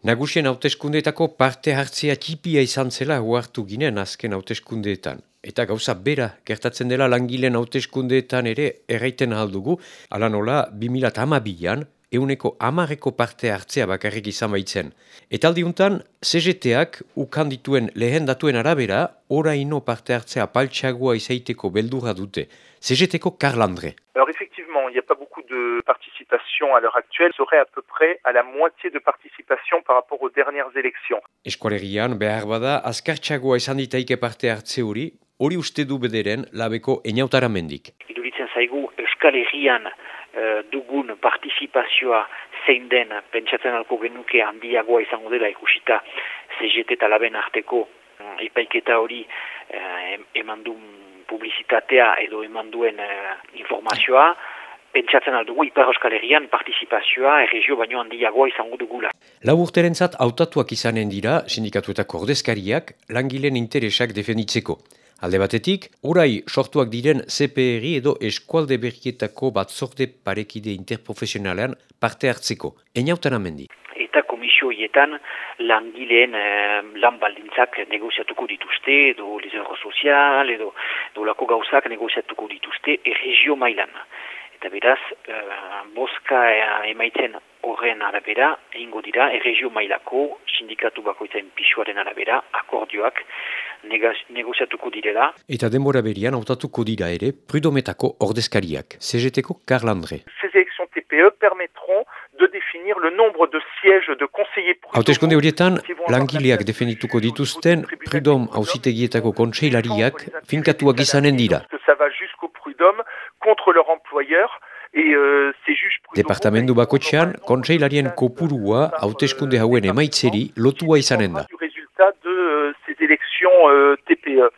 Nagusien hauteskundeetako parte hartzea txipia izan zela huartu ginen azken hauteskundeetan. Eta gauza bera, gertatzen dela langileen hauteskundeetan ere erraiten aldugu, ala nola 2008an, euneko amareko parte hartzea bakarrik izan baitzen. Eta aldiuntan, CGT-ak ukandituen lehen datuen arabera, oraino parte hartzea paltsagoa izaiteko beldura dute. CGT-ko Karl Andre. Alors effectivement, il n'y a pas beaucoup de participation à l'heure actuelle, serait à peu près à la moitié de participation par rapport aux dernières élections. Eskualerian, behar bada, azkartxagoa izan ditaike parte hartze hori, hori uste du bederen labeko eniautara mendik. Iduritzen zaigu Euskal Herrian uh, dugun partizipazioa zein den pentsatzen alko genuke handiagoa izango dela ikusita CGT eta laben arteko um, epaiketa hori uh, eman duen publizitatea edo eman duen uh, informazioa, pentsatzen aldugu Ipar Euskal Herrian partizipazioa erregio baino handiagoa izango dugula. Lau urterentzat hautatuak izanen dira sindikatuetako ordezkariak langileen interesak defenditzeko. Alde batetik, orai sortuak diren CPRI edo eskualde berrietako batzorde parekide interprofesionalean parte hartzeko. Eniautan amendi. Eta komisio hietan langileen eh, lan baldintzak negoziatuko dituzte, edo lezero sozial, edo, edo lako gauzak negoziatuko dituzte erregio mailan. Eta beraz, uh, boska emaitzen horren arabera, ingo dira, erregio mailako, sindikatu bakoitzen pisuaren arabera, akordioak negoziatuko direla. Eta denbora berian hautatuko dira ere, prudometako ordezkariak, CGT-ko Karl André. Ces élections TPE permettront de définir le nombre de sièges de conseillers prud'homaux. Hauteskunde horietan, langileak definituko dituzten prudom hausitegietako kontseilariak finkatuak izanen dira. Ça va jusqu'au prud'homme contre leur employeur. Et, euh, Departamendu bakotxean, kontseilarien kopurua hauteskunde hauen emaitzeri lotua izanen da. Élections euh, TPE.